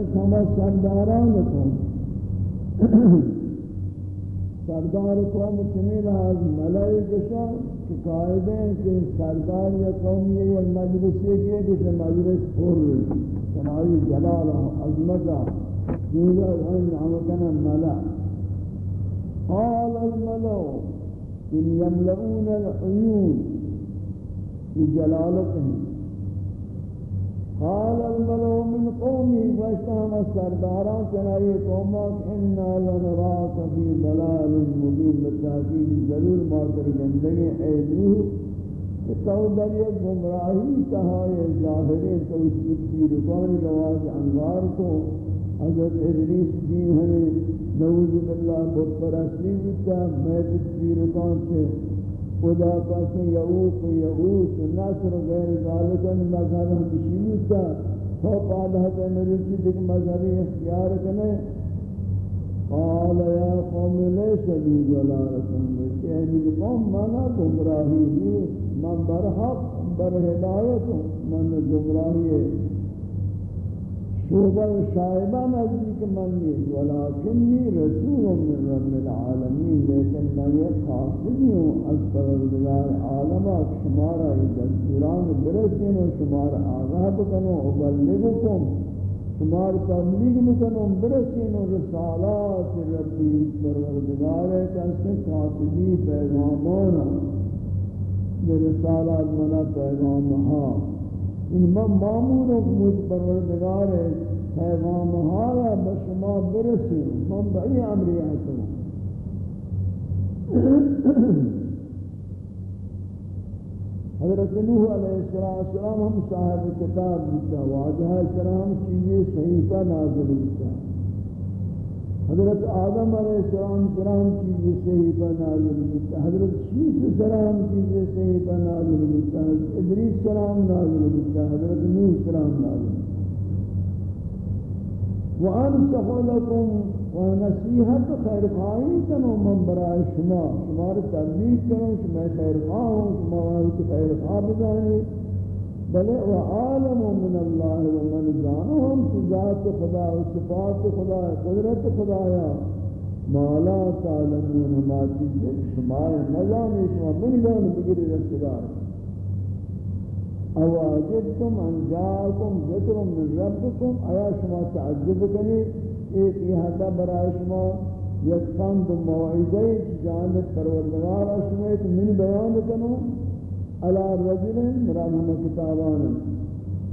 بس ہما سرداران کن سردار قوم چمیل آز ملائی کشا کہ قائدے ہیں کہ سردار یا قوم یہ یا مجلس یہ کیے کہ مجلس پور سنائی جلالہ عظمتہ جیدہ ان عمکنا ملا قال الملو ان يملؤون العيون بجلالتهم قال الملو من قومي فاشتهم السرداران چنائی قومك انا لنراك في ضلال مبين بالتحقیق ضرور ماتر گندگی ایدوه تو در یک گمراہی تہائے ظاہرے تو اس کی رکان رواج انگار کو۔ حضرت ادریس دین ہمیں نعوذ باللہ بت پرستی بیتا میں تصویر رکان سے خدا پاسے یعوق یعوق نصر غیر ذالکن مذہب ہم بشیوتا تو پادہ تے میری دیکھ مذہبی اختیار کنے قال یا قوم لیس بی ضلالتن بچے میری یعنی قوم مانا گمراہی من برحق بر ہدایت من گمراہی شعبہ و شائبہ نزدیک من نیز ولیکنی رسول من رب العالمین، لیکن میں یہ قاصدی ہوں از پروردگار عالمہ شمارا یہ دستوران برسین و شمار آغاہ بکنو ابلغکم شمار تبلیغ بکنو برسین و رسالات ربی پروردگار کسی قاصدی پیغامانا. رسالات منا پیغامہا ان من مامور و مجھ پروردگار پیغام حالا بشما برسی من بئی عمری حسن حضرت نوح علیہ السلام ہم صاحب کتاب دیتا واجہ سلام چیزیں صحیح کا نازل دیتا حضرت آدم علیہ السلام کرام کی یہ صحیفہ نازل ہوتا حضرت شیس سلام کی یہ صحیفہ نازل ہوتا ادریس سلام نازل ہوتا حضرت نوح سلام نازل وانصح لكم ونصيحت خیر خواہی کنو من برای شما شما تبلیغ کنو شما خیر خواہ ہوں شما خیر خواہ بزانی بلے و عالم من اللہ و من جانہم کی ذات خدا و صفات خدا قدرت خدایا مالا تعلمون ما چیز شما نظامی شما من جان بگری رسدار او عجبتم ان جاءكم ذکر من ربكم آیا شما تعجب کنی؟ ایک یہ حدا برای شما یک خند موعظه جانب پروردگار شما، ایک من بیان کنو۔ على رجل مراد ہم کتابان.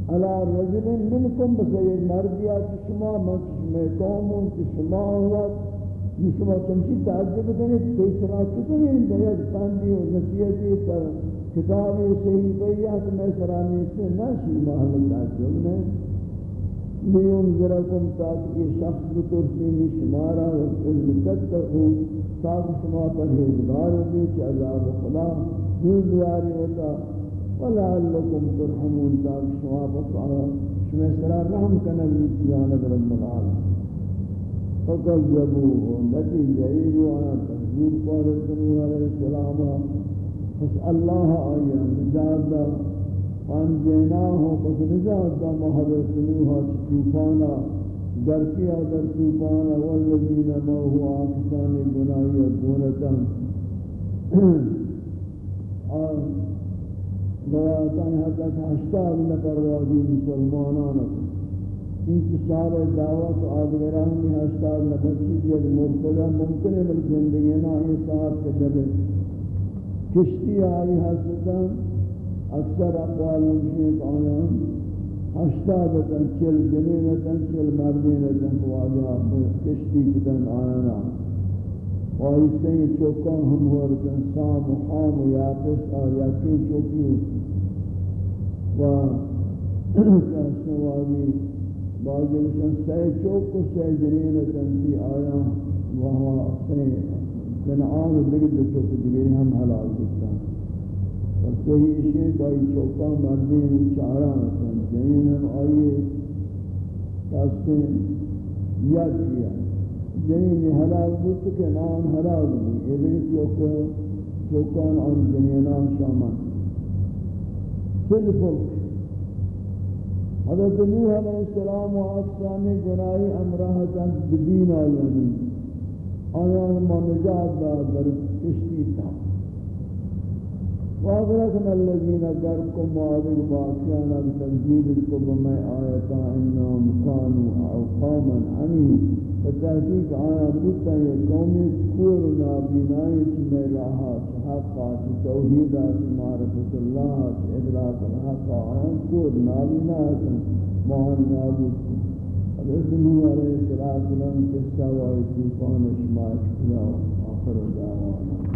على رجل منكم بسید مردیات شما من شما قوم یعنی شما ہوا شما تمشی تعجب کریں تیسرا چکے ہیں بیاد پاندی و نصیحتی تر کتاب صحیح بیات میں سرانی سے نہ شما حل تعجب نہیں لیون ذرکم تاکہ یہ شخص بترسین شمارا و علم تاکہ شما پر ہزگار بھی کہ عذاب خدا دور دواری ہوتا. ولعلکم ترحمون. تاک شما بکارا. شما سرا رحم کنگ جانب رب العالم فقذبوه. نتیجہ ایرو آیا تحجیب قارت نوح علیہ السلام. پس اللہ آیا نجات دا. فانجیناہو پس نجات دا. محبت نوح چکوفانا گرکیا در توفانا والذین موہو آکسان گناہی دونتا اور روایتان حتی کہ ہشتاد نفر راضی مسلمانان ان کی سارے دعوت آدگران میں ہشتاد نفر چیز یک مرتبہ ممکن ہے بل زندگی نا یہ صاحب کے دبے کشتی آئی حسدتا اکثر اقوال مشیت آیا ہشتاد تن چل جنین تن چل مردین تن واجہ کشتی کتن آیا وائسے چوکان ہم ورکن سام و حام و یاقس اور یاکی چوکی. و کہتے واضی بعضی وشن سی چوک و سی جنین تن تنسی آیا وہاں اپنے کنعان و دگر دو چوک دگری ہم حلال دیتا اور صحیح اشیاء بائی چوکان مردین چارا نسن جنین ہم آئیے کہتے یا کیا جنین حلال بود کہ نام حلال بود. یہ دیکھ چوکان چوکان اور جنینان شامان. فل فلک حضرت نوح علیہ السلام و اقسان گناہی امراہ تن بدین آیانی. آیان ما نجات دا در کشتی تا وَأَغْرَقْنَا الَّذِينَ كَرْكُمْ وَعَذِرْ بَعْثِيَانَا بِتَنْزِيبِكُمْ وَمَا آيَتَا إِنَّهُمْ كَانُوا أَوْ قَوْمًا عَمِينَ فتحقیق آیا بودتا یہ قومی کور نابینائی میراہا چی حقا چی توحیدہ چی معرفت اللہ چی ادراک الحقا آیا کور نابینائی چی مہن نابود نوح علیہ السلام قصہ وائی توفان شماش کیا آخر دعوانا۔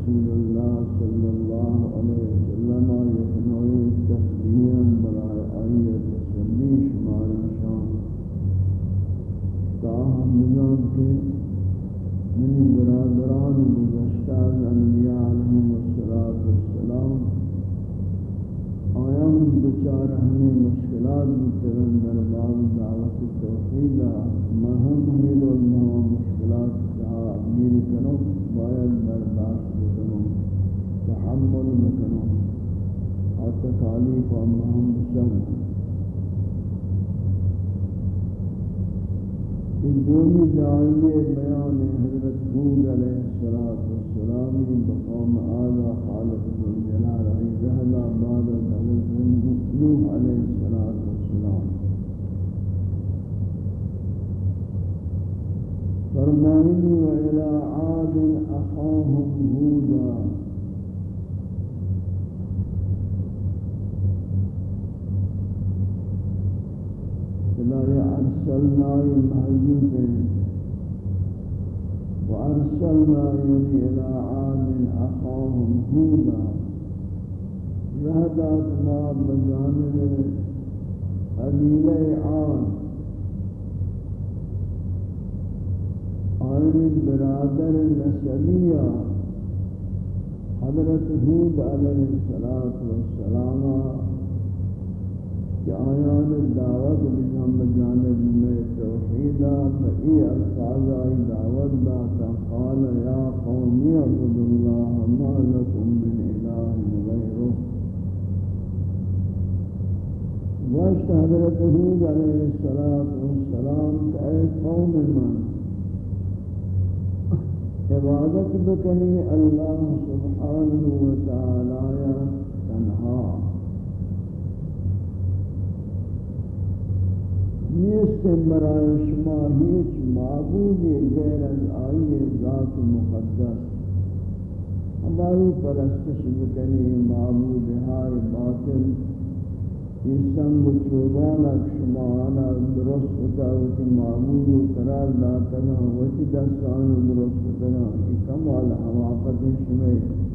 رسول اللہ صلی اللہ علیہ وسلم یکنوئی تسلیحاً برای آئیہ تسلی شمار شام تاہم نظام کے منی برادران گزشتہ انبیاء علیہ السلام آیام بچار ہمیں مشکلات مترن در باب دعوت توحید مہم اور تکالیف و مہم بسر ان دومی دعائیے بیان حضرت حود علیہ السلام بقوم آلہ خالق الجلال علیہ رحلہ بعد حضرت نوح علیہ السلام فرمائنی وإلى عاد أخاهم هودا لا أرسلنا محذوف وأرسلنا يعني عاد أخاهم هودا. رهدات ما بجانب قبيلة عاد. عالم برادر نسبية حضرت هود عليه الصلاة والسلام کہ آیان دعوت بجام بجانب میں توحیدہ فئی الفاظ آئی دعوت داتا، قال یا قومی عبد اللہ، ما لکم من الہ غیرہ. واشت حضرت حود علیہ السلام کہ اے قوم من، عبادت بکنی اللہ سبحانہ وتعالی تنہا. نیست برای شما هیچ معبود غیر از آئی ذات مقدس. ہماری پرستش بکنی معبود ہائے باطل انسان بچوبانک شما آنا درست ہوتا ہوتی معبود قرار داتنا ہوتی دستان درست ہوتا یہ کمال حواقت شمائے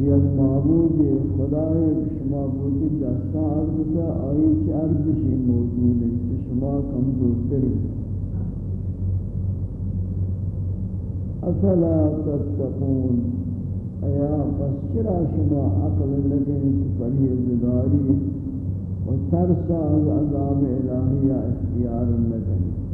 یک معبود خدای شما بودی دستا عرض کا آئی چی عرضشی موجود ہے کہ شما کمزورتر افلا تتقون. ایا پس چرا شما عقل لگیں پرہیزگاری و ترس از عذاب الہیہ اختیار لگیں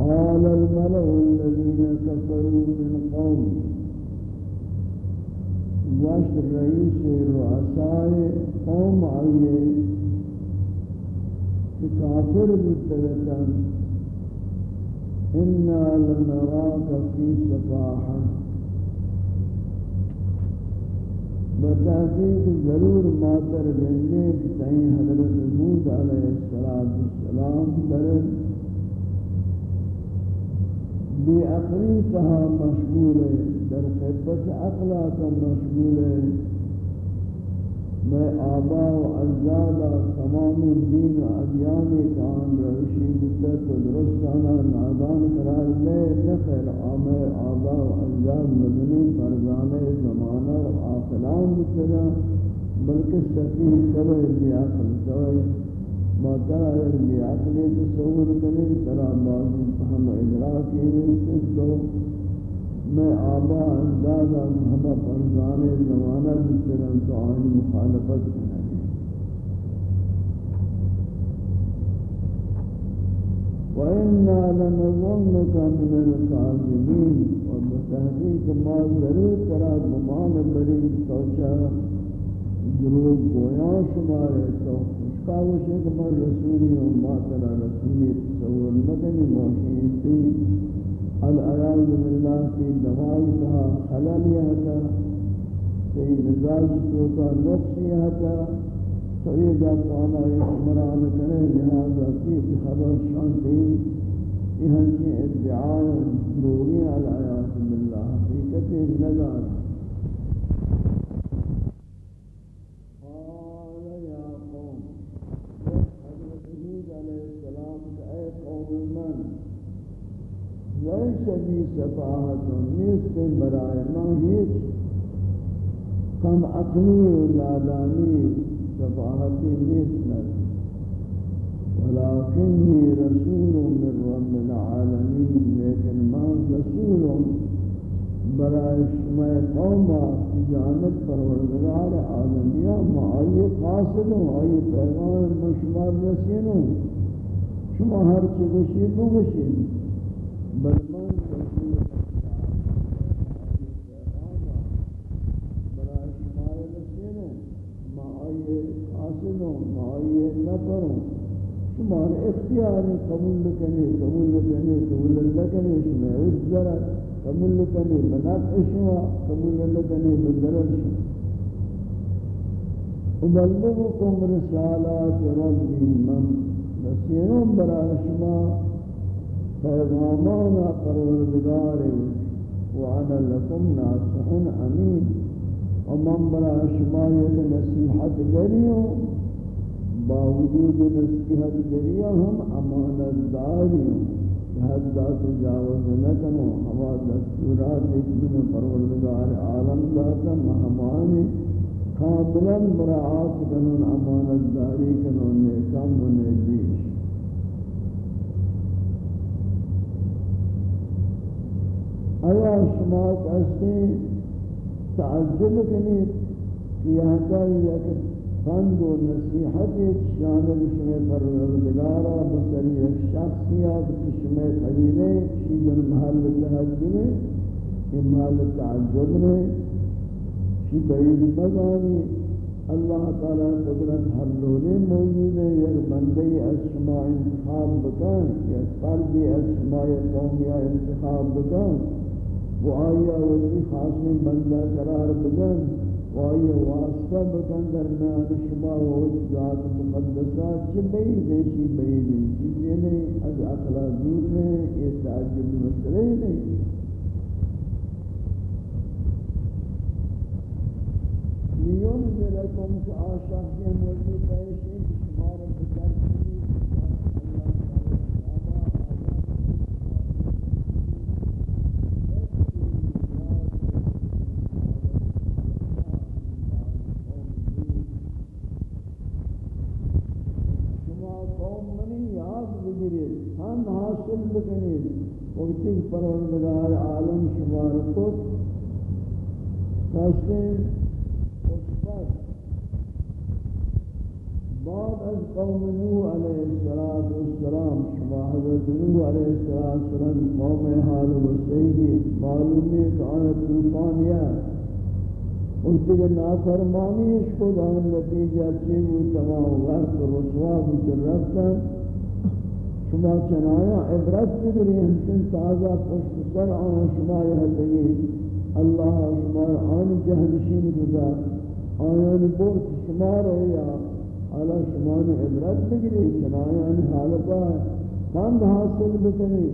قال الملأ الذين كفروا من قومه. واشت رئيس رؤساء قوم آئیے کافر بتلتا إنا لنراك في سفاحة بتحقیق ضرور ماتر گندے کہ حضرت موت علیہ السلام برد بی عقلی کہا مشغول ہے، در خبت عقلہ کا مشغول ہے۔ میں آبا و اجزادہ تمام دین و ادیان کان روشی مدت و درستانا نادان قرار لے نخیر آمے آبا و اجزاد مدنی فرزان زمانہ و آفلان مدتنا بلکہ سفیر کرے بی عقل سوئے ما ترى بعقل تصور کرے ترى بعض فهم ادراک یہ تو میں آبا انداز ہم فرزان زمانہ بسرن تو آن مخالفت کرنے وَإِنَّا لَنَظُنُّكَ مِنَ الْكَاذِبِينَ وَبِتَحْقِيقِ ما ضرور ترى گمان بری سوچا گروہ گویا شمارے تو اس کا وہ شک رسولی و ما ترا رسولی۔ والمدني مدني موشيتي العياذ بالله في دوائها خلاليها في مزاج سوطا نقصيها فإذا قال عمران كره لهذا في خبر شانتي إهنشي ادعاء دروغي العياذ بالله حقيقة النجاة ليس بي سفاهة نیست برای ما هیچ. کم عقلی و نادانی سفاهتی نیست. ولكني رسول من رب العالمين لیکن ما رسول برای شما قوم جانب پروردگار عالمیہ ما آئی قاصد ہوں آئی پیغام بشمار رسینوں شما ہر چگوشی بگوشی بل آئی نفروں شمار اختیاری قبول کنی قبول کنی قبول لکنی شما عزرت قبول کنی بنفع شما قبول لکنی بدرر شما. ابلغكم رسالات ربي من. نسيهم برای شما. پیغامان پروردگار وأنا لكم ناصح امین. ومن برای شما یک نصیحت گریوں باوجود نصیحت گریہ ہم امانت داری داریوں حد ذات جاوز نکنو ہوا دستورات ایک من پروردگار عالم ذاتا مہمان کاملا مراعات کنون امانت داری کنون نیکم و نیبیش آیا شما کہتے تعجب کنید کہ یہاں کا یک فند و نصیحت شامل شمع پروردگارا بسری ایک شخصیات شمع قبیلے چیز محل تحجب یہ محل تعجب نے شی بعید مزانی اللہ تعالی قدرت ہر لولے موجود ہے یک بندی از شما انتخاب بکن یک فردی از شما قومیہ انتخاب بکن۔ وہ آیا وزی خاص بندہ قرار بکن۔ وای واسطہ بکن درمیان شما و ذات مقدسات چه بعید بیشی بعید چیزی نہیں، از اخلا دور نہیں یہ تعجب مسئلہ نہیں۔ لیون ذلکم کہ آشاق کے موجود بیشی شما را بکر بگیرید حاصل بکنید. وقتی پروردگار عالم شمار کو قسم خصفت بعد از قوم نوح علیہ السلام شما حضرت نوح علیہ السلام قوم حال و سیدی معلوم ہے کہ آنت طوفانیہ وقتی کہ نافرمانی اس کو دان نتیجہ چیو تمام غرق رسوا بکر رفتن. شما چنایا عبرت بگری ہمشن تازہ پشت سر آن شما یہ لگی اللہ شما آن جہنشین گزار آیان بورت شما رہیا علا شما نے عبرت بگری چنایا ان حالتا کند حاصل بکنی.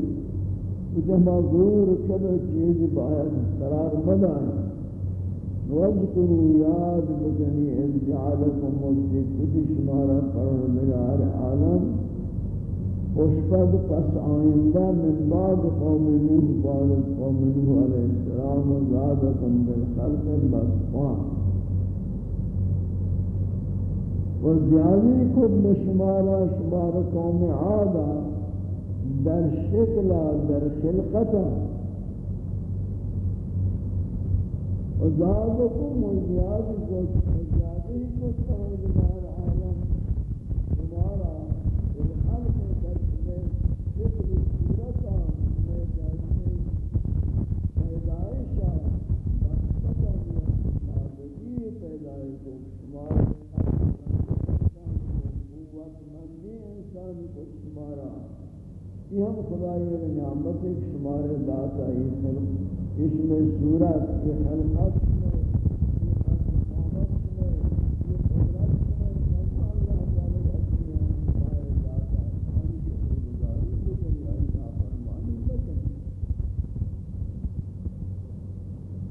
جہما غرور کبر چیز باید قرار مدان وَاذْكُرُوا یاد بکنی، اذ جعلکم مجد کتی شمارا پروردگار عالم. اشفد پس آئندہ من بعد قوم نوح، بعد قوم نوح علیہ السلام زادکم بالخلق بسقان و زیادی کب بشمارا شمار قوم عادا در شکل، در خلقتا و زادکم و زیادی کب زیادی کب سمجھدار عالم شمارا پیدائش آئی کو شمار قوت مندی انسان کو شمارا یہ ہم خدای نعمت ایک شمار داتا اس میں صورت یہ خلقت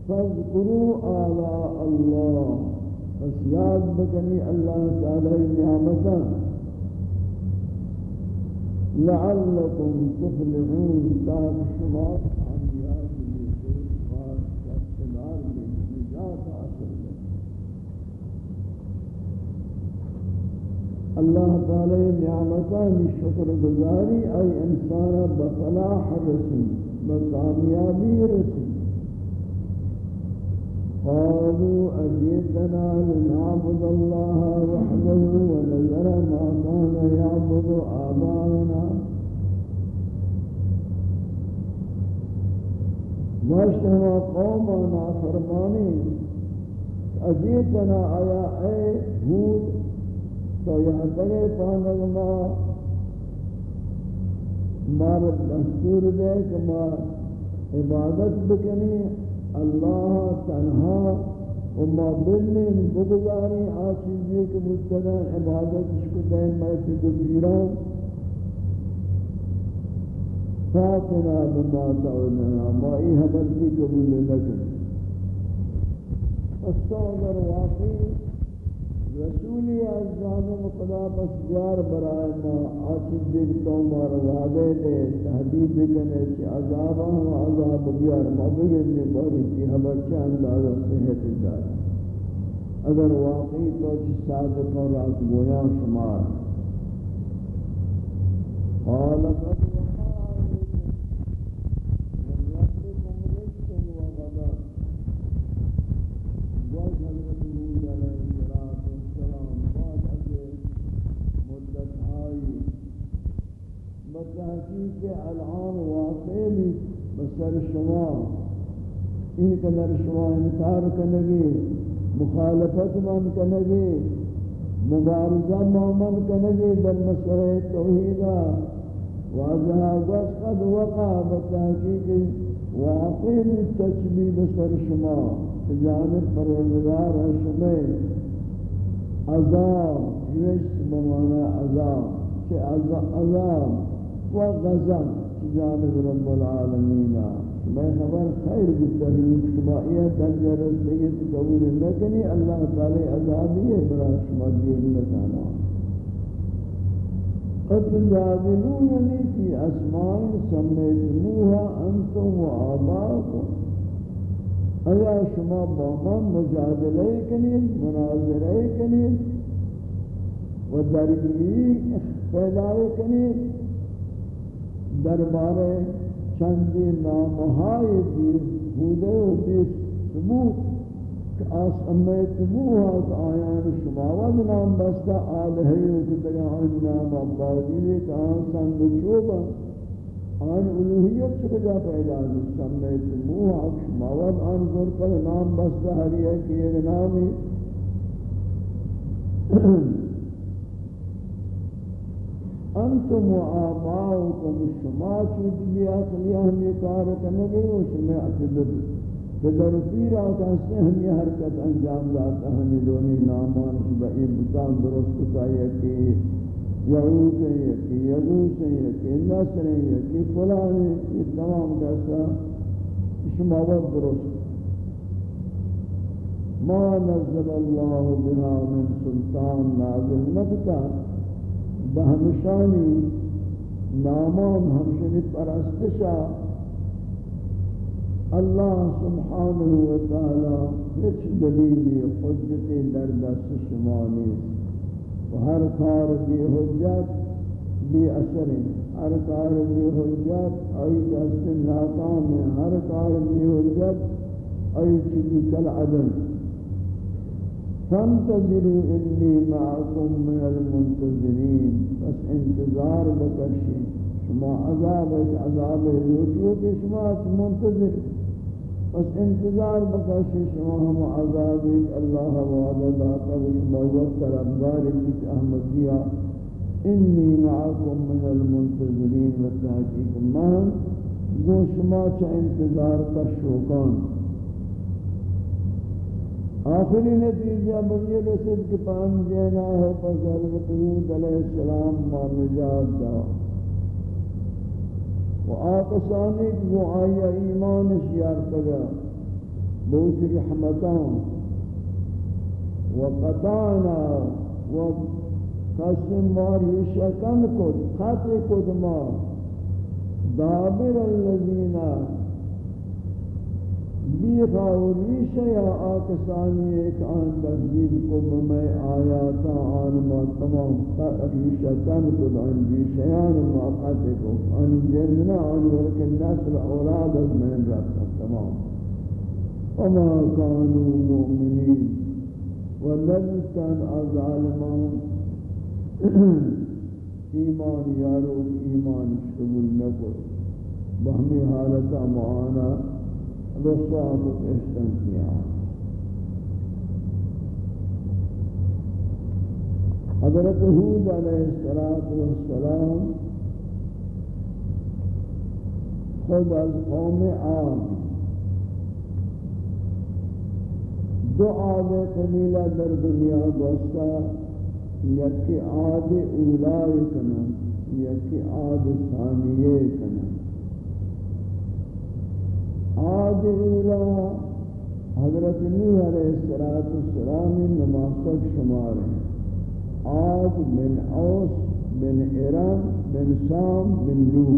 فاذكروا آلاء الله بس یاد بکنی اللہ تعالی نعمتا لعلكم تفلحون تاک شما اللہ تعالی نعمتا شکر گزاری ای انسان بفلاح رسی بکامیابی رسی قالوا أجئتنا لنعبد الله وحده ونذر ما كان يعبد آباؤنا. واشتهى قومنا فرماني، أجئتنا آيا أي هود تو یہاں تگے پانگما مارد دستور دے کہ ما عبادت بکنی۔ اللہ تنہا وما بلن بگزاری آچیزی کے مستدن عبادت شکو دین میتی دبیران فاتنا بما تعودنا. ما ای حبر قبول لکن استغفر واقعی رسولی از جانب خدا پس بیار برای ما آچن دیکھ تو مار وعدے دے تحدید بکنے چی عذاب ہم عذاب بیار ما بگرنے باری کی حبر چاند آدھا صحت دار۔ اگر واقعی تو چی صادق و راست گویاں شمار۔ قال قد بتحقیق الان واقع بھی بسر شما. ان قدر شما انکار کنگی، مخالفت من کنگی، مبارزہ مومن کنگی در مسئلہ توحیدہ. واجہا گوش قد وقع بتحقیق واقع بالتشبیح بسر شما. جانب پروردگار شما. عذاب رشت بمانا عذاب. کہ عذاب. و غضب جانب رب العالمین میں خبر خیر بترین شما یہ درجہ رسیږي قبول نہ اللہ تعالی عذاب یہ برا شما دیر نکانا قد تجادلونني یعنی في اسماء سميتموها انتم و وآباؤكم ایا شما با من مجادله کنید مناظره کنید و درگیری پیدا کنید دربار چندی نامهای دیر بوده و بیس ثبوت کہ آس امیت موہات آیان شماواد نام بستا آلہی و کتگا آن نام عبادی کہ آن سنگ چوبا آن الوحیت چکجا پیدا دی سمیت موہات شماواد آن ذرکل نام بستا ہری ہے کہ نامی. انتم و آباؤکم شما چوت بیا کلی ہم یہ کار و شما اکدد پدر و پیر آتا سے ہم یہ حرکت انجام داتا ہمیں دونی نامان شبا یہ بتان درست کتا ہے کہ یعوت ہے کہ یدوس ہے کہ نصر ہے کہ فلان ہے یہ تمام کہتا شما وقت درست. ما نزل اللہ بها من سلطان نازل نبتا بہمشانی نامان ہمشنی پرستشا اللہ سبحانہ وتعالی ہچ دلیلی حجت در دست شمانی و ہر کار بھی حجت بھی اثر ہر کار بھی حجت ای دست ناکام ہے ہر کار بھی حجت ای چلی کل عدم فانتظروا انی معكم من المنتظرین بس انتظار بکشی. شما عذاب ایک عذاب روچیو کہ شما منتظر. بس انتظار بکاشی شما ہم عذابی اللہ وعدہ داتا وشما وقت ربداری چیز احمدیہ. انی معاکم من المنتظرین و تحقیق من. گو شما چا انتظار کا شوکان آخری نتیجہ بنی رسد کے پان جینا ہے، پس حضرت حود علیہ السلام ما نجات دا و آقسانی کو آیا ایمان شیار کگا بہت رحمتان و قطعنا و قسم ماری شکن کد خط کد ما دابر الذین بیخا و ریش یا آکسانی ایک آن تحجیب کو بمی آیاتا آن ما تمام ریشتن کد آن ریشیان ما قد کو آن جننا آن ورک نسل أولاد از من رفتا تمام. وما كانوا مؤمنين ولن ظالمان ایمان یارو ایمان شغل نکو بہمی حالتا معانا رسوات احسن کیا حضرت حود علیہ السلام خود از قوم عام دو عاد قبیلہ در دنیا گوستا یکی عاد اولائی کنن یکی عاد ثانیے کنن عاد اولا حضرت نوح علیہ السلام نماسک شمار ہیں۔ عاد بن عوس بن ارم بن سام بن نوح۔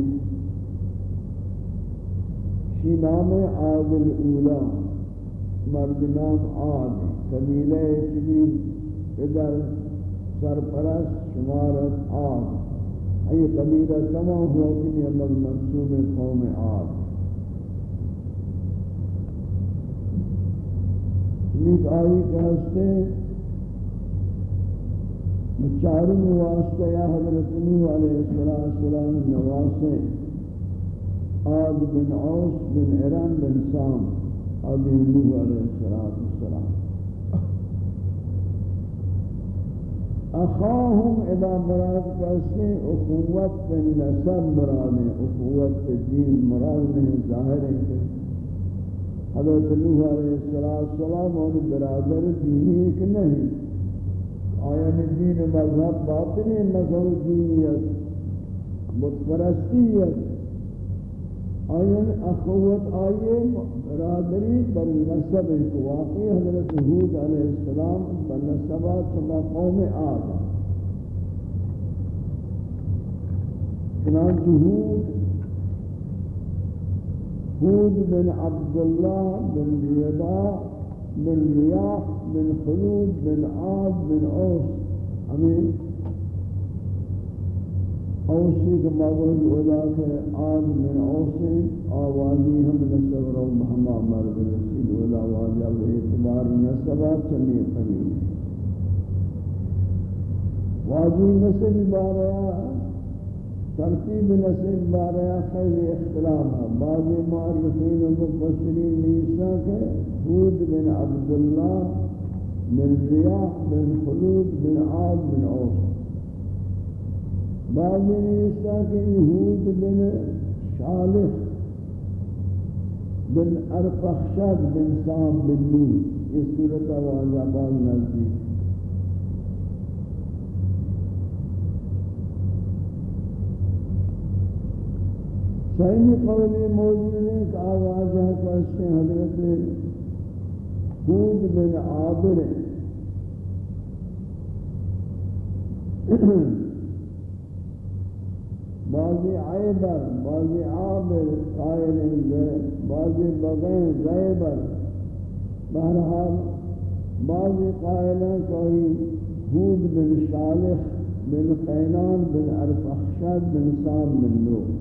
شی نام عاد الاولا مرد نام عاد قبیلہ چلی ادھر سرپرست شمارت عاد ای قبیلہ تمام ہوا کنی اللہ منصوب قوم عاد نیک آئی کہ ہستے مچارم واسطہ یا حضرت نوح علیہ السلام نواسے آد بن عوس بن اران بن سام آدی نوح علیہ السلام اخاهم اذا مراد کیسے اخوت بن نسب مراد ہے، اخوت دین مراد نہیں، ظاہر ہے حضرت نوح علیہ السلام اور برادر دینی ایک نہیں۔ آیا دین مذہب باطنی، مذہب دینیت متپرستیت آیا اخوت آئیے برادری بل نسب ایک واقعی حضرت حود علیہ السلام بل نسبات سما قوم آدھا چنانچہ حود هود بن عبد الله بن ريضاء بن رياح بن خلود بن عاد بن اوس. امين اوسی کے مغل ادا کے عاد بن اوس آوازی ہم نصب رو مہما مرد رسول ادا واجہ و اعتبار نصبہ چمی قبیل واجی نصب بارہ ترتیب نصیب بارے خیلی اختلاف ہے۔ بعض معرفین و مفسرین نیسا کے حود بن عبداللہ بن ریاح بن خلود بن عاد بن عوص بعض نیسا کے حود بن شالخ بن ارفخشد بن سام بن نور اس صورت واضح بعض نزدیک۔ صحیح قولی موجود ہے کہ آواز ہے کہ اس سے حضرت حود بن عابر. بعضی عیبر، بعضی عابر، قائل بعضی بغیر زیبر. بہرحال بعضی قائل ہیں کہ حود بن شالخ بن قینان بن عرفخشد بن سام بن نوح.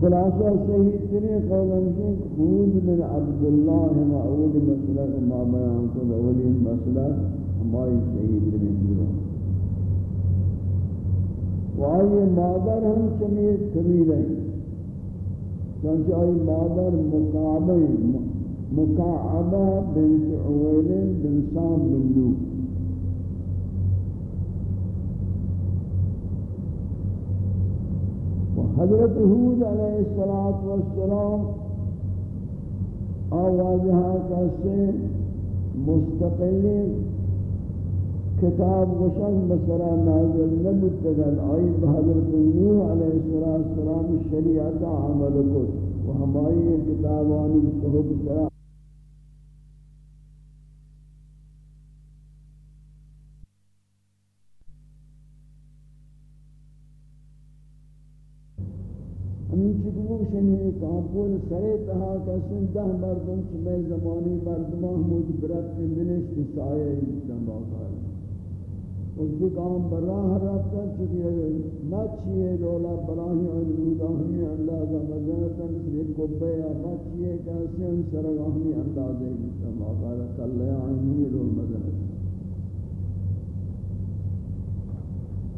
خلاصہ صحیح ترین قول ہے خود من عبداللہ ما اول مسئلہ ما بیان کو اولی مسئلہ ہماری صحیح ترین جو وآئی مادر ہم چمیر کبیر ہیں چونچہ آئی مادر مقابل مقعبہ بنت عویل بن سام بن لو حضرت حود علیہ السلام آوازہا کسے مستقل کتاب گشن بسرا نازل نبت تگل آئی بحضرت نوح علیہ السلام شریعتا عمل کت و ہمائی کتابانی صحب سرا ہمیں چکو شنی کامپول سرے تہا کسن دہ مردم چمے زمانی مردمان مجھ برد کے منشت سائے جنب آقا اس کی کام براہ رفتا چکی ہے مچی ہے دولا براہی انجودا ہمیں اندازہ مزنتا مثل ایک کبے یا مچی ہے کیسے ان سرگاہمی اندازے جنب آقا کل آئینی دول مزنتا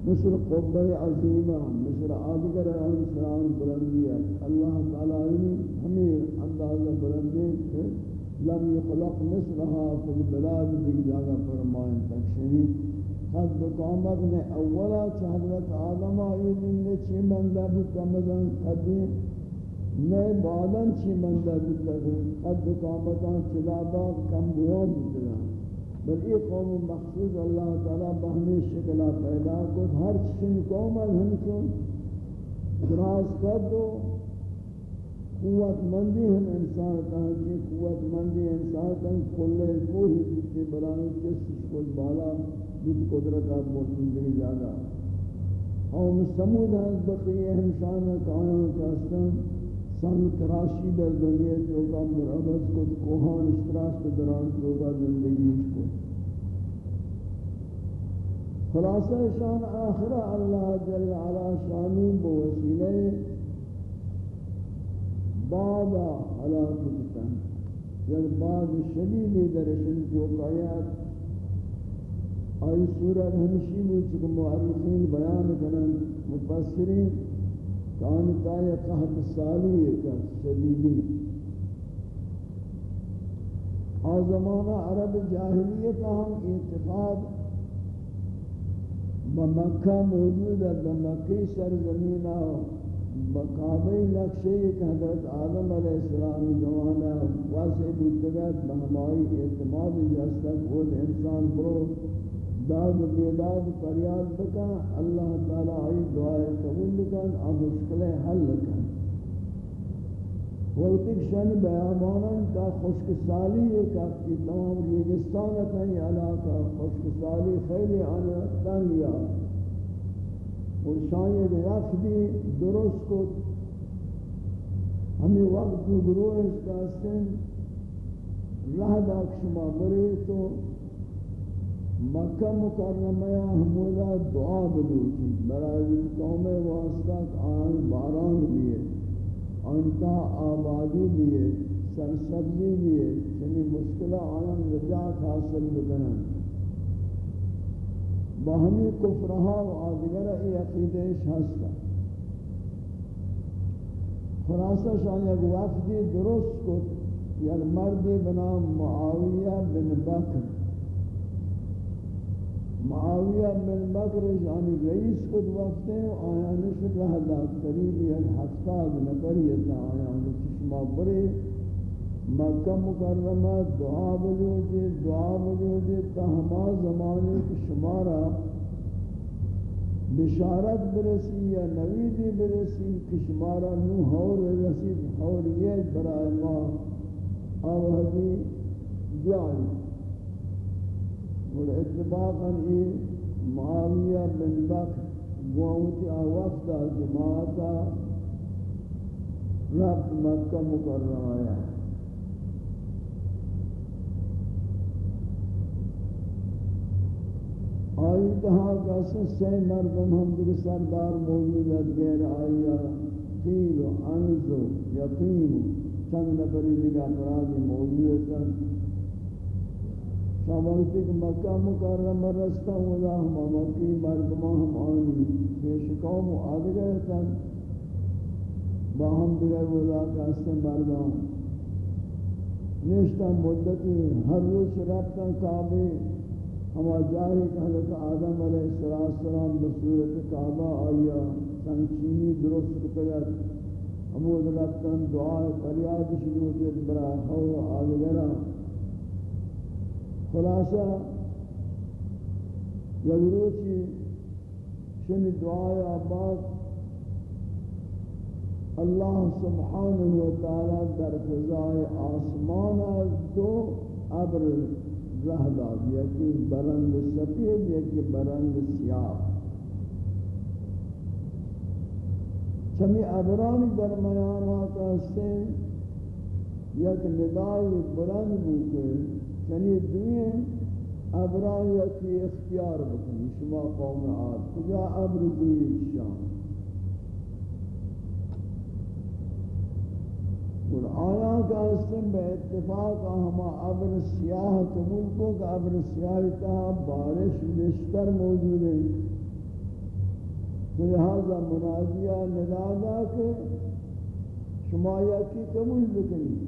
مثل قبہ عظیمہ، مثل آدگر السلام بلندیت اللہ تعالی یعنی ہمیں اندازہ بلندی کہ لم يخلق مثلها في البلاد دیکھ جاگا فرمائن تکشنی حد قامت نے اولا حضرت آدم آئی نے چی مندہ بکا مدن قدیم نئے بعدن چی مندہ بکا حد قامتان چلا باق کم بیان بکا۔ بل یہ قوم مخصوص اللہ تعالی بہمی شکلہ پیدا کو ہر چیز قوم ہم چون دراز کر دو قوت مندی ہم انسان کہاں کہ قوت مندی انسان کہاں کلے کوئی جتنے بلانی جس کو بالا جس قدرت موجود بھی جاگا۔ قوم سمود ہے بقیہ ہمشان کائن کاستان سن تراشی در دنیا چوکا مرابط کو کوہان اشتراش کے دوران چوکا زندگی کو خلاصہ شان آخرہ اللہ جل علا شانی بوسیلے بابا حلاک کتن جل یعنی بعد شدیدی درشن چوکایات آئی سورت ہمشی بھی چکم معرفین بیان کنن مفسرین کانتا تایا قحط سالی کا شدیدی. آزمانہ عرب جاہلیت ہم اعتقاد بمکہ موجود ہے بمکی سرزمینہ بقابی نقشے کہ حضرت آدم علیہ السلام زمانہ واسع بودتگت بہمائی اعتماد جستک خود انسان برو داد و بیداد فریاد بکن، اللہ تعالی آئی دعائے قبول بکن اور مشکل حل بکن۔ وقتی شان بیامانان تا خشک سالی ایک اپنی تمام ریگستانت ہیں علاقہ خشک سالی خیلی آنے تنگیا اور شان ایک وقتی درست کو۔ ہمیں وقت گروہ اس کا سن رہ داک شما برے تو مکہ مکرمہ ہمودا دعا بلوچی برای قوم واسطہ آن باران بیئے انتا آبادی بیئے سرسبزی بیئے چنی مشکلہ آن رجاعت حاصل بکنن۔ باہمی کفرہا و آدگرہ ای عقیدش ہستا خلاصہ شان یک وفدی درست کو یک مردی بنام معاویہ بن بکر۔ معاویہ بن بکر جانی رئیس کو وقت ہیں آیان سے رہ داد قریب یک ہفتاد نفریتا آیان چشمہ برے مکہ مکرمہ دعا بجوجے دعا بجوجے تہما زمانے کی شمارہ بشارت برسی یا نویدی برسی کہ شمارہ نو حور رسید حور یہ برائے ما آوہدی جاری اور اتباقا یہ معاویہ بن بکر گوانتی آوفتا جماعتا رب مکہ مکرم آیا. آئی تہا کا سسے مردم ہم در سردار موجودت گیر آئیا تیل و انز و یقیم چند نفری دیگا فرادی موجودتا سامانتی کہ مکہ مکرم رستہ ولا ہم مکی مردمان ہم آنی. پیش قوم و تن باہم دیگر وضا کا حسن مردان. نشتا مدتی ہر روز ربتا کعبے ہما جاہی کہ حضرت آدم علیہ السلام بصورت کعبہ آیا سنچینی درست کتگت ہمود ربتا دعا فریاد شروع جد برا حو آدگرہ خلاصہ یگروچی شن دعای آباد اللہ سبحانہ وتعالی در فضائے آسمان از دو عبر رہ داد، یکی برند سفید، یکی برند سیاہ چمی عبرانی درمیان آتا سے یک ندائی بلند بوکے یعنی چنی دوئیں عبران یکی اختیار بکنی. شما قوم آد کجا عبر دوئی شام اور آیا کا اسم بے اتفاق ہما عبر سیاہ قبول کو کہ عبر سیاہ تا بارش نشتر موجود ہے لہذا منادیہ ندادا کہ شما کی قبول بکنی.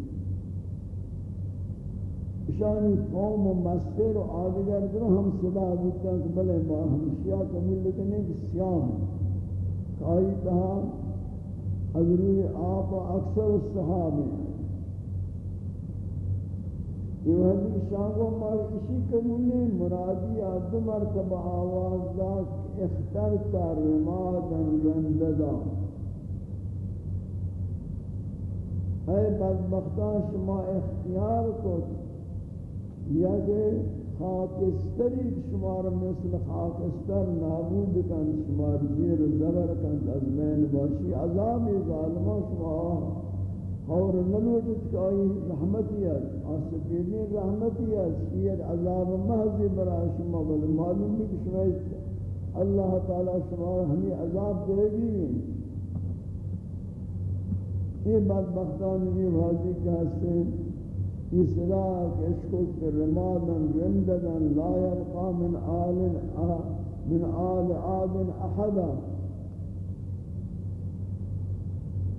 شانی قوم و مستر و آدگر در ہم صدا بودتا کہ بلے ما ہم شیعہ قبول بکنی کہ سیاہ ہیں۔ کہ تہا از روی آب اکثر الصحابی یہ حدیث شاہو مار اسی کمولی مرادی آدھ مرتبہ آواز دا اخترتا رمادا رنددا اے بدبختان شما اختیار کو یا کہ خاکستری شمار مثل خاکستر نابود کن، شمار زیر زبر کن، از مین باشی. عذاب ظالمان شما. اور نلوٹت کہ آئی رحمتی ہے آسفیدین رحمتی ہے شیر عذاب محضی برای شما. بل معلوم بھی کہ شما اللہ تعالی شما ہمیں عذاب دے گی. یہ بدبختان یہ واضح کہ في صلاة يشكك رمادا جنددا لا يبقى من آل من آل عاد أحدا.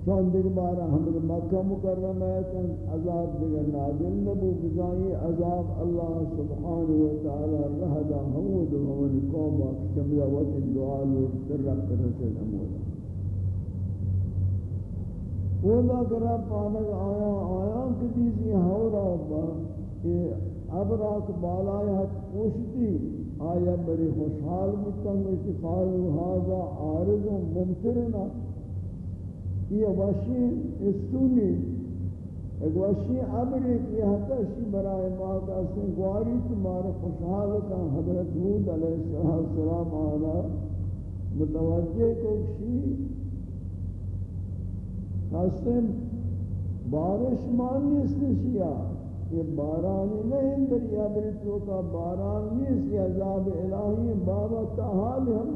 چون دیگر بارا ہم مکہ مکرمہ ہے عذاب دیگر نازل نبو بزائی عذاب اللہ سبحانہ وتعالی رہدا حمود و ہمانی قوم چمدہ وقت دعا رب کرنے سے اولا کرا پانک آیا آیا کہ دیزی ہورا با کہ اب ابراک بالائی حد پوشتی، آیا بری خوشحال بتنگ کہ قالو هذا عارض ممترنا یہ وشی استونی، ایک وشی عبری کی حتی برای ما کا سنگواری تمہارا خوشحال کا حضرت حود علیہ السلام آنا. متوجہ کو شی قسم بارش مان نیست شیا یہ بارانی نہیں دریا برتو کا باران نیست یہ عذاب الہی بابا تا حال ہم،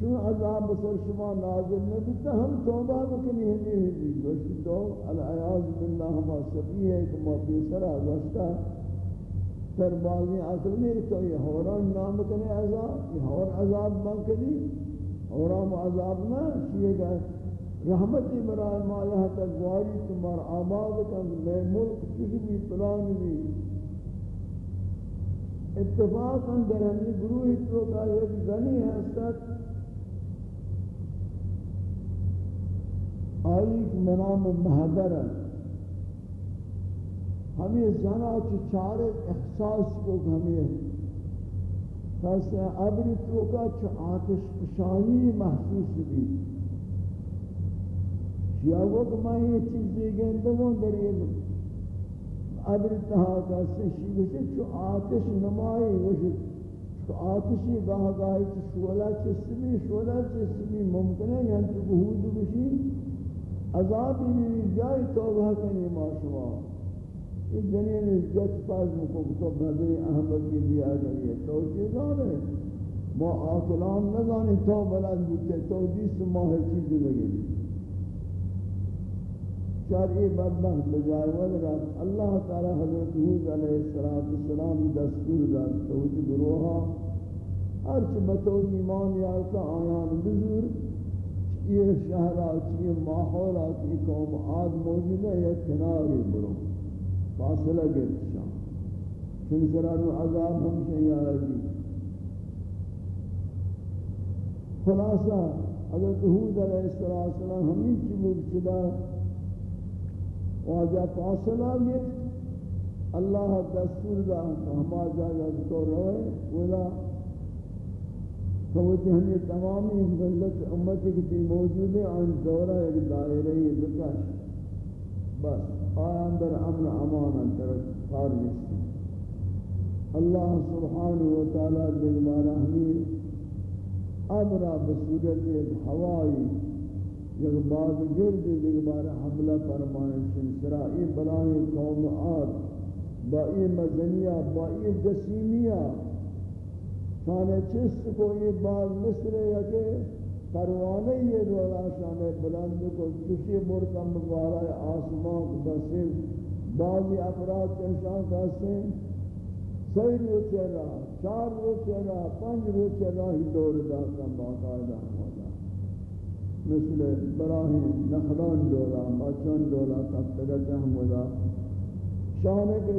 چون عذاب سر شما نازل نبتا ہم توبہ بکنی ہمی ہمی گوشت دو العیاض باللہ، ہما سبی ہے کہ ما پیسر آزاشتا سر بازی عقل نہیں تو یہ حوران نام کنے عذاب، یہ حور عذاب بن بانکنی حورام عذاب نہ شیئے گا رحمتی برای ما یہاں تک تمہار آباد کن میں ملک چکی بھی پلان بھی۔ اتفاقا در ہمی گروہی تو کا ایک زنی حسد۔ آئی منام مہدر ہمیں زنا چار احساس کو ہمیں خاص ابری تو کا آتش پشانی محسوس بھی۔ یا وہ کہ میں یہ چیز دیگیں دوں در یہ عبر تہا کا سشی وشی چو آتش نمائی وشی چو آتشی گاہ گاہی چو شولا چسمی شولا چسمی ممکن ہے یہاں تو بہود وشی عذابی بھی جائی توبہ کنی ما شما یہ جنین عزت پاس مکو تو بھدری احمد کی دیا گئی ہے تو چیزان ہے ما آکلان نزانی تو بلند بودتے تو دیس ماہ چیزی لگے شرعی بدبخت بجائے ودرات اللہ تعالی حضرت حود علیہ السلام دستور داد توجہ گروہا ہاں، ہرچ بطور ایمان یارتا آیان بزور یہ شہرات، یہ ماحولات، یہ قوم عاد موجود ہے، یہ کناری برو، فاصلہ گرد شام چن سران عذاب ہم سے یادی خلاصہ، حضرت حود علیہ السلام ہمیں چلوک چدا واجہ فاصلہ گرد اللہ دستور دا ہما جاگہ تو روئے ولا تو ہمیں تمامی ملت امتی کی موجود ہے۔ ان دورہ ایک دائرہ یہ بکش بس آیان در امن امان انتر کار نسی اللہ سبحانہ وتعالی بگمارا ہمیں۔ امرا بصورت ایک ہوائی یک بعد گرد بگمارا حملہ فرمائن سنسرا ای بلائیں قوم آت با ای مزنیہ، با ای جسیمیہ شان چست کو یہ بعض مصر یا کہ پروانے یہ دولا شان بلند کو کسی مرکم مبارا آسمان کو بسل بعضی افراد کے انسان کہتے ہیں سی روچے رہا چار روچے رہا پنج روچے رہا ہی دور داتا باقاعدہ ہوتا مثل براہیم نخلان دولا مچان دولا تب تک ہم شانے کے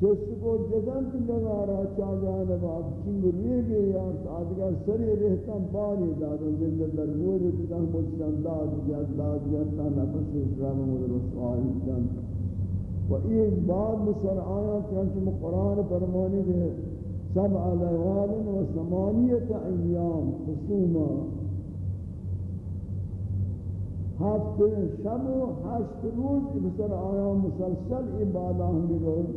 جس کو جزن کی جگہ رہا چاہ جانا باب چنگ روئے گئے یا آدھگا سری رہتا بانی دادا زندہ در موری کتا مجھتا داد جات داد جاتا نفس اسلام مدر رسوال جان و ایک بعد مسر آیا چنچہ قرآن فرمانی دے سبع لیوال و سمانیت ایام خصوما. ہفت شب و ہشت روز بسر آیا مسلسل عبادہ ہمی روز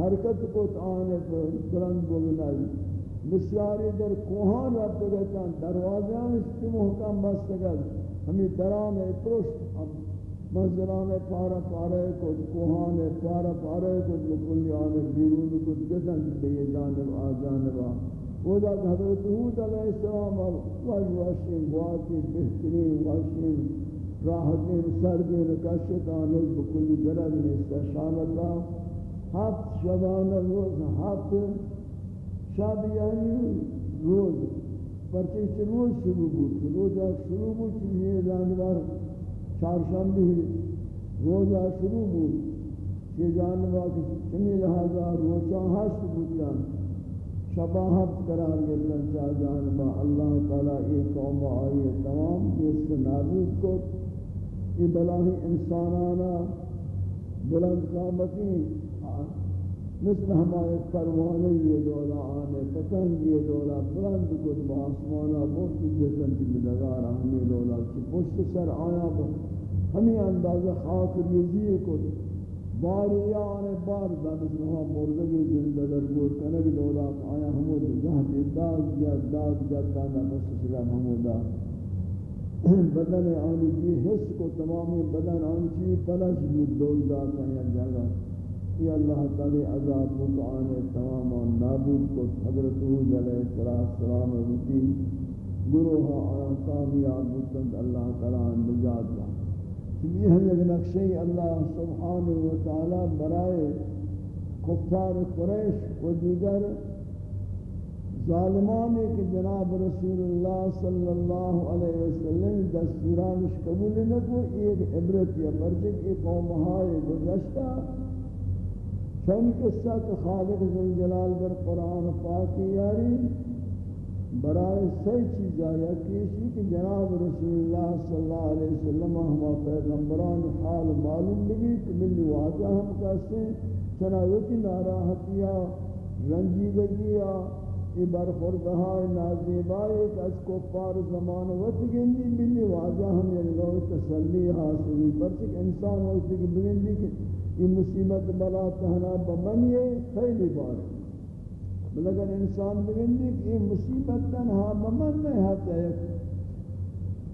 حرکت کو آنے کو بلند بولنائی بسیاری در کوہان رب دگتا دروازیان اس کی محکم بستگل ہمیں درام پرشت منظران پارا پارا کو کوہان پارا پارا کو لکلی آنے بیرون کو جسن بے جانب آ جانب جانبا وہ دا حضرت حود علیہ السلام واج واشین واتی بہترین واشین راحتین سردین کشتان بکلی گرد نیستا شان ہفت شبان روز ہفت شب یعنی روز پرچے روز شروع بود؟ روز شروع بود یہ جانور چارشنبہ روزہ شروع بود. یہ جانور چنی لہذا روزہ ہشت بودن شبہ ہفت قرار گرتن چاہ جانبا اللہ تعالیٰ ایک قوم آئی تمام جس سے نابود کو یہ بلاہی انسانانا بلند قامتی مثل ہمارے پروانے یہ دولا آنے پتنگ یہ دولا بلند کد باسمانا بہت جسن کی لگا رہا ہمیں دولا کی پشت سر آیا بہت ہمیں اندازہ خاک ریزی کد باری یا بار دا مثل ہم مردگی زندہ در گور کنگ دولا آیا ہمو جہت داز جد داز جد دانا پشت سر ہمو دا بدن آنی جی حس کو تمامی بدن آنی چی پلش بود دول داتا ہے جگہ. کہ اللہ تعالی عذاب مقعان تمام و نابود کو. حضرت حود علیہ السلام روٹی گروہ آیا کامیاب بودند، اللہ تعالی نجات دا یہ ہے ایک نقشہ اللہ سبحانہ و تعالی برائے کفار قریش و دیگر ظالمان کہ جناب رسول اللہ صلی اللہ علیہ وسلم دستورانش قبول نہ کو ایک عبرت یا پرچک ایک قوم ہائے گزشتہ چون قصہ کہ خالق ذوالجلال در قرآن پاک یاری برائے سی چیزا یا کیسی کہ جناب رسول اللہ صلی اللہ علیہ وسلم ہم پیغمبران حال معلوم لگی کہ من واضح ہم کہتے ہیں چنانوتی ناراحتیا، رنجیدگیا یہ برخوردہائی نازیبائی ایک از کفار زمان وقت گندی بلی واضح ہم یعنی لوگ تسلی حاصلی. پرچک انسان وقت گندی کہ یہ مصیبت بلا تہنا بمنی خیلی بار بلکہ انسان بگندی کہ یہ مصیبت تنہا بمن نہیں ہتا ہے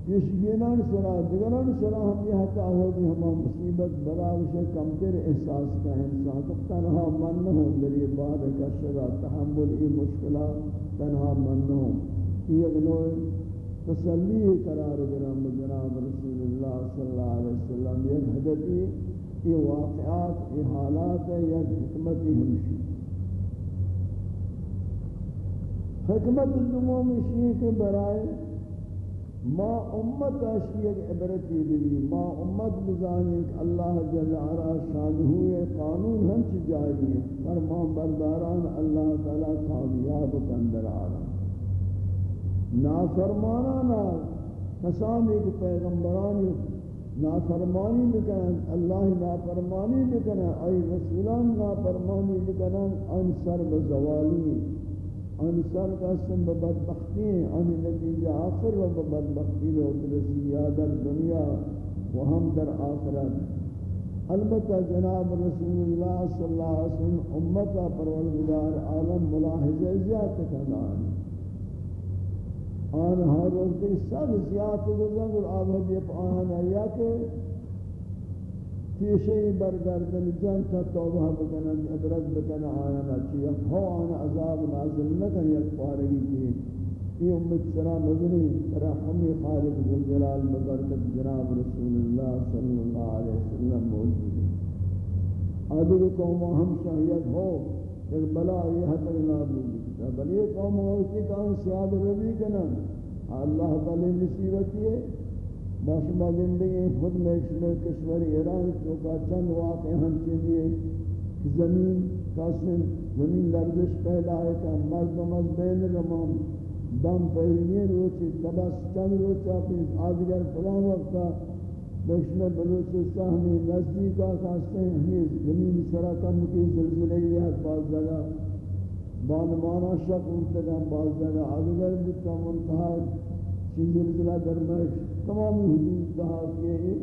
یہ شگینان سرا دیگران سرا ہم یہ ہتا ہو کہ ہم مصیبت بلا اسے کم تر احساس کا انسان تو تنہا من نہ ہو میری بات کا شگا تحمل یہ مشکلات تنہا من نہ ہو۔ یہ اگلو تسلی قرار گرام جناب رسول اللہ صلی اللہ علیہ وسلم، یہ حدثی، یہ واقعات، یہ حالات ہے یا حکمت ہمشی۔ حکمت دموں میں شیئے کے برائے ما امت اشیاء عبرتی بھی ما امت بزانی کہ اللہ جل علا شانہوئے قانون ہم چی جاری ہے، فرمان برداران اللہ تعالی کامیاب کندر عالم نافرمانانا کسانی کہ پیغمبرانی نافرمانی بکنن، اللہ نافرمانی بکنن، ای رسولان نافرمانی بکنن انصر بزوالی۔ انسان کا سن بدبختی ان نتیجہ آخر و بدبختی و ترسی یا در دنیا و ہم در آخرت. البتہ جناب رسول اللہ صلی اللہ علیہ وسلم امتا پروردگار عالم ملاحظہ زیادہ کرنا آن ہر روز سب زیادہ گزن اور آبادی آن یا کہ تیشی برگردن جان تا توبہ بکنن، عبرت بکن آیانا چیا ہو آنا عذاب نازل نکن، یک پارگی کی یہ امت سرا مدنی رحمی خالق ذوالجلال ببرکت جناب رسول اللہ صلی اللہ علیہ وسلم موجود ہے. آدھے قوم ہم شاہیت ہو، ایک بلا یہ حد تک نابودی بل یہ قوم ہوتی کہاں سیاد ربی کنن. اللہ تعالی نصیبت یہ باشما زندگی خود میں کشور ایران تو کا چند واقع ہم چیزیں زمین، کاسن زمین لرزش پیدا ہے کہ مردم از بین رمان، دم پہلے روچی تبس چند روچا پھر آدگر فلان وقتا بشم بلوچستان میں نزدیکا کاستے ہیں ہمیں زمین سراکم کی زلزلے یہ بعض جگہ بانمانا شک انتگام بعض جگہ آدگر بتا منتحا چیز زلزلہ درمش تمام حدود کہا کہ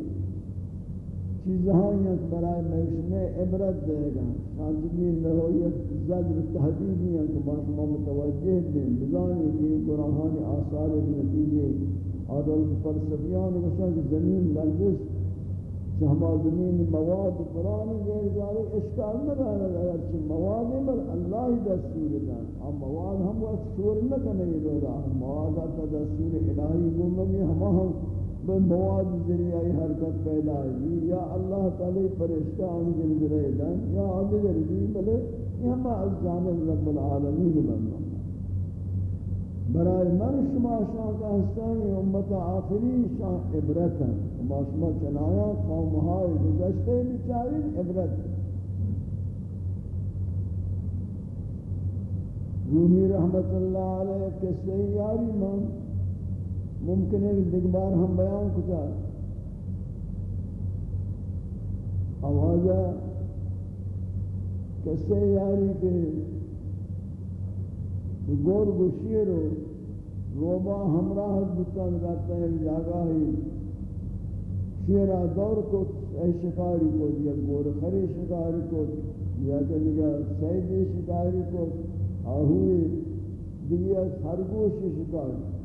چیزہاں یک برائے محش میں عبرت دے گا۔ شانجمی نرویت زجر تحدیدی ہیں کہ باشما متوجہ دیں بزانی کہ قرآن آثار نتیجے اور فلسفیان وشان کہ زمین لرزش کہ ہما زمین مواد قرآن غیر جارے اشکال نہ رہنا اگر چھ مواد مر اللہ دستور دان ہم مواد ہم وہ شور نہ کرنے یہ رہا مواد کا دستور الہی گمگی ہم ہم بے مواد ذریعہ حرکت پیدا ہے یا اللہ تعالی فرشتہ ان زلزلے دن، یا دیگر بھی بلے یہ ہم از جانب رب العالمین بننا برای من شما شان کا ہستان یہ امت آخری شان عبرت ہیں۔ شما شما چنایا قوم های گزشتے بیچاری عبرت۔ رومی رحمت اللہ علیہ کسی یاری من ممکن ہے کہ دیکھ بار ہم بیان کتا آوازہ کسے یاری کے گور گشیر ہو روبا ہمراہ بکن رہتا ہے جاگا ہی شیرہ دور کو، اے شکاری کو، یا گور خری شکاری کو، یا کہ نگا سید شکاری کو آہوئی دیگر خرگوش شکاری۔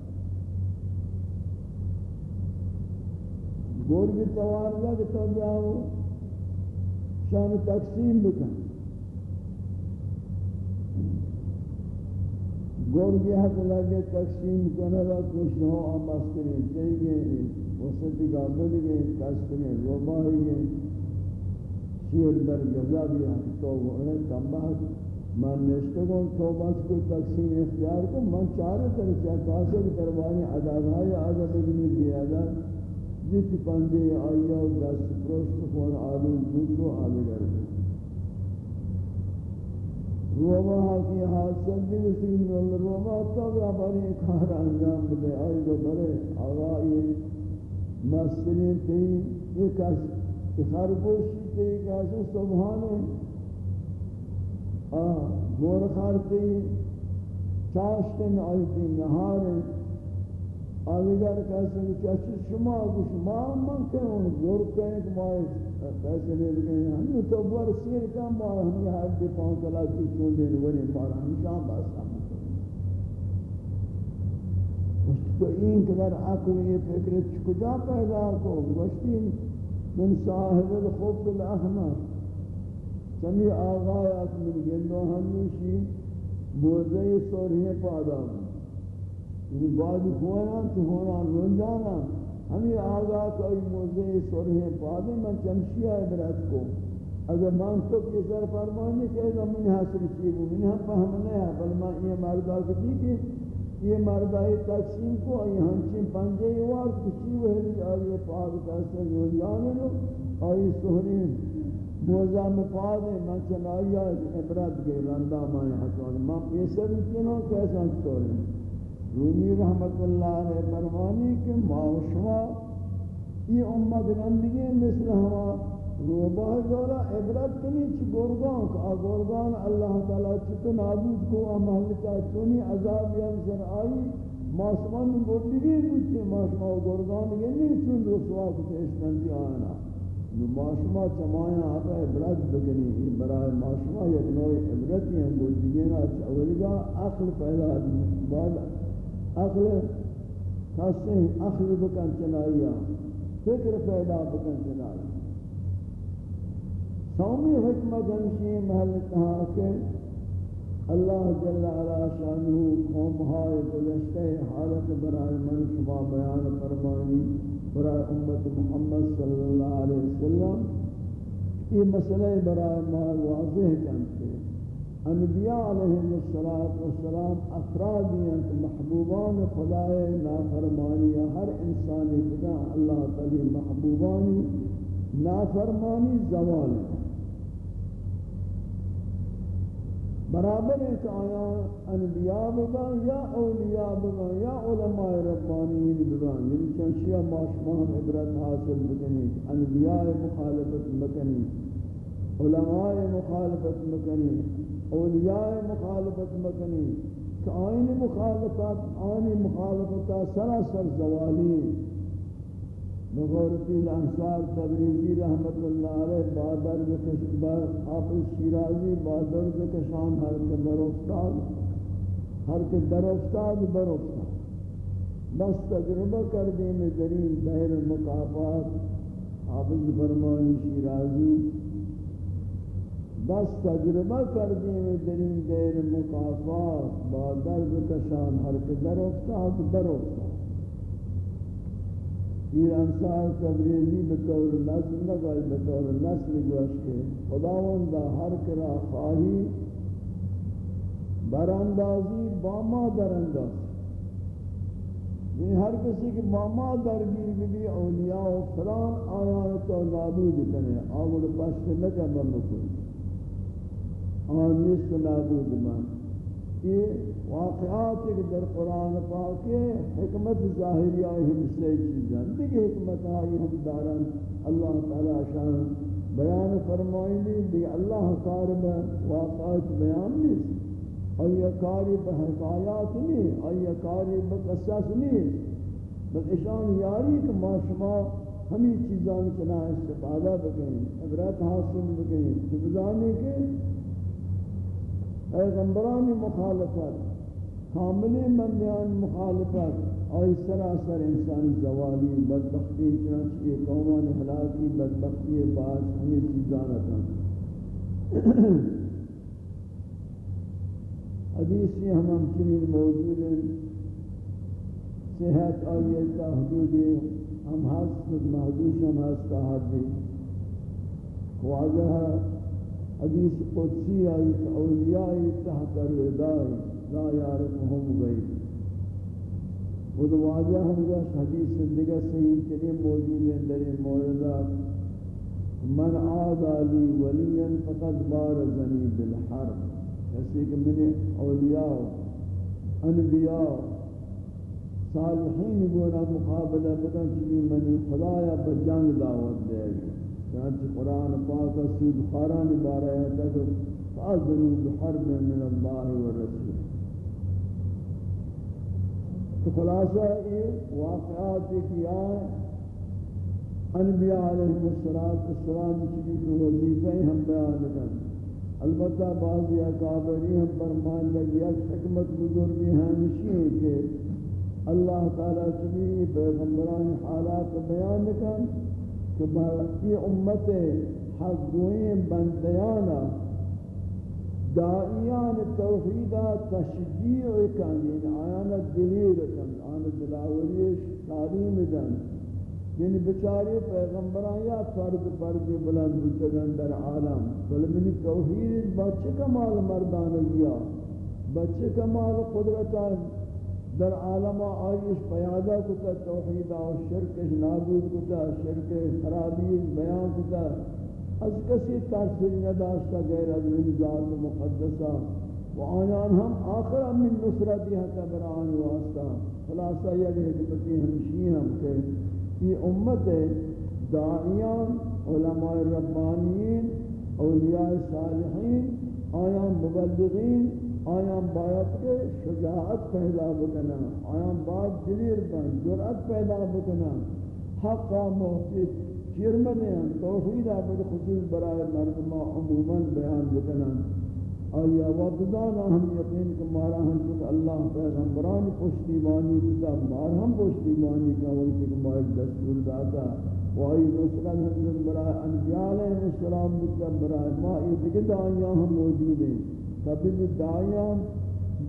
گور بھی توار لگ تو جاؤ، شان تقسیم بکن گور بھی حد لگے تقسیم کرنے لگا کچھ ہو آماز کریں چاہیے وسطی گابل گئے کس کریں روبا ہی گئے۔ شیر در گزا بھی ہم تو وہ تنبہ من نشتے کو تو بس کوئی تقسیم اختیار کو من چارے طرح چاہتا کاسے کی دربانی عذاب ہے عذاب ابنی بیادہ جس پندے آیا و دست پرست خون آلو جود و آلگر روما کی حاصل دیوشتی من روما تب بری کار انجام بدے آئی جو برے آغائی مسترین تی ایک از خرگوشی تی ایک از سبحانے گور خارتی چاشتن آیتی نهارن آدھگر کہتے ہیں شما کچھ ما من کہوں زور کہیں کہ ما پیسے لے لگے ہیں تو بار سیر کام ما ہمیں ہر دے پانچ لاکھ کی چون دے لگے مارا ہم شام باس ہم تو این قدر عقل یہ فکر کجا پیدا کو گوشتی من صاحب الخب الاحمر سمی آغا اکمل گندو ہمیشی بوزے سوریہ پادا یعنی بعض ہونا تو ہونا رنجانا ہمیں آگاہ کوئی موزے سرح پادے من چمشیہ عبرت کو اگر من تو یہ سر فرمانے کہ اگر من حاصل چیز ہوں من ہم فہم نہیں ہے بل من یہ مردہ کتی کہ یہ مردائی تقسیم کو آئی ہنچیں پنجے وار کچی وحلی آئی پاک کسے جو جانے لو آئی سہرین موزہ میں پادے من چنائی آئی عبرت کے رندہ مانے حسوان ماں پیسے بھی کنوں کیسا چھوڑیں رومی رحمت اللہ علیہ فرمانی کہ معاشوا یہ امت رندگی مثل ہوا روبہ جورا عبرت کنی چی گرگان کا گرگان اللہ تعالی چکن نابود کو امہلتا چونی عذاب یا ینسر آئی ماسمان گردگی بودتی ماسمان گرگان یہ نہیں چون رسوا کچھ اشتنزی آنا. ماسما چمایا آقا عبرت بکنی برای ماسما یک نوع عبرتی ہیں، گردگی نا اولیگا عقل پیدا بعد عقل خاصے عقل بکن چنائیا فکر پیدا بکن چنائیا سومی حکمت ہمشی محل کہا کہ اللہ جل علا شانہ قوم ہائے گزشتے حالت برائے من شما بیان فرمانی برائے امت محمد صلی اللہ علیہ وسلم، یہ مسئلہ برائے مال واضح کرتے انبیاء علیہ السلام افرادی انت محبوبان خدای نافرمانی ہر انسانی خدا اللہ تعالی محبوبانی، نافرمانی زوال برابر ہے کہ آیا انبیاء بگان یا اولیاء بگان یا علماء ربانیین بگان یعنی چنشیہ معاشمان عبرت حاصل بکنی، انبیاء مخالفت مکنی علماء مخالفت مکنی اولیاء مخالفت مکنی کہ آئین مخالفت آئین مخالفت سراسر زوالی مغورتی الانصار تبریزی رحمت اللہ علیہ بادر بکشبار حافظ شیرازی بادر بکشان ہر کے برافتاد ہر کے درافتاد برافتاد بس تجربہ کر دے میں درین بہر مقافات، حافظ برمانی شیرازی بس تجربہ کر دے میں درین بہر مقافات بادر بکشان ہر کے درافتاد برافتاد یہ انصار تبریزی بطور نسل نگوئی بطور نسل گوش کے خداوندہ ہر کرا خواہی براندازی باما در انداز یعنی ہر کسی کی باما درگیر بھی اولیاء و فلان آیات و نابود کرنے آور پشت نکر بمکن آن نیست نابود من. یہ واقعات کے در قرآن پاک حکمت ظاہری آئی ہم سے چیزیں دیکھ حکمت آئی ہم دارن اللہ تعالی شان بیان فرمائیں دی اللہ کار میں واقعات بیان نہیں ای کاری بحکایات نہیں ای کاری بقصص نہیں. بل اشان یاری کہ ما شما ہمیں چیزان چنا استفادہ بکنیں عبرت حاصل بکنیں کہ بزانے کے پیغمبران مخالفت، کامل مندیان مخالفت اور سراسر انسان زوالی، بدبختی، چنانچہ قومان حلاکی بدبختی باعث ہمیں چیزانتا حدیثی ہم ہم چنین موجود ہیں۔ صحت آئیتا حدودی ہم حسد محدوش ہم حسد حد بھی واضح حدیث قدسی آئی کہ اولیاء تحت الردائی لا یارفهم غیر وہ واضح ہم جو حدیث دیگر صحیح چلے موجود ہیں، در موردات من عاد علی ولیا فقد بارزنی بالحرب۔ جیسے کہ میں نے اولیاء، انبیاء، صالحین گونا مقابلہ بکن چلی منی خدایا بجنگ دعوت دے گی۔ چنانچہ قرآن پاک سود خاران بارہ ہے تک فاضلوا بحرب من اللہ والرسول تو خلاصہ یہ واقعات کیا انبیاء علیہ السلام چلی کو وظیفہ ہم بیان کریں. البتہ بعضی اکابری ہم فرمان لگی حکمت بزرگی ہمشی ہیں کہ اللہ تعالیٰ چلی پیغمبران حالات بیان کریں. کہ یہ امت حق گوئیں بندیانا دائیان توحیدہ تشجیع کن یعنی آیانا دلیر کن آیانا دلاوریش تعلیم دن یعنی بچاری پیغمبران یا فرد فرد بلند بچگن در عالم. بلمنی توحید بچے کمال مردان لیا بچے کمال قدرتان در عالم آئیش پیادا کتا، توحید و شرک نابود کتا، شرک خرابیش بیان کتا۔ از کسی تاثیر نداشتا غیر از ذات مقدسہ و آیان ہم آخر من نصرتی حتی بران واسطہ خلاصہ یعنی یہ حکمتی ہمشی ہم کہ یہ امت داعیان، علماء ربانیین، اولیاء صالحین، آیان مبلغین آیان باید کے شجاعت پیدا بکنا آیان باید دلیر بن جرعت پیدا بکنا حقا محفظ چیرمن ہیں توحید آباد خصوص برای مردمہ عموماً بیان بکنا آیا وقتدانا ہم یقین کہ مارا ہم چکہ اللہ پیغمبران پشتیبانی بتا مار ہم پشتیبانی کا وقت کہ مار دستور داتا و آئی نصرت ہم برای انبیاء علیہ السلام بتا برای ما ای دیکھ آیا ہم موجود ہیں کبھی دائیان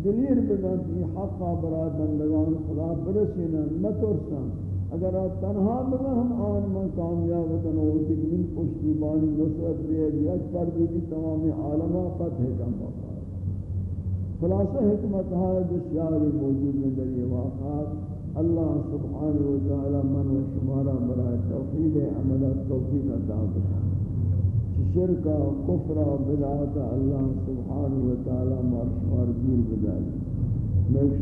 دلیر بگن حقا برای بندگان خدا برسینا مترسن اگر آپ تنہا بگا ہم آن من کامیاب کنو دیکھ من پشتی بانی نصرت بیگ یک پر بھی تمام عالمہ فتح کا موقع خلاصہ حکمت ہے بسیاری موجود میں در یہ واقعات اللہ سبحانہ وتعالی من و شمارا برای توفید عملات توفید عطا بکن. شرک و کفر و بدعات اللہ سبحانہ و تعالی مرشوار دور بدائی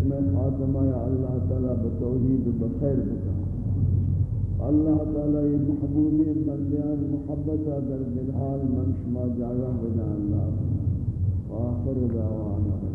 میں خاتمہ یا اللہ تعالی بتوحید بخیر بکا۔ اللہ تعالی محبوبی بندیان، محبت در دلحال منشما جاگہ بنا اللہ وآخر دعوانا۔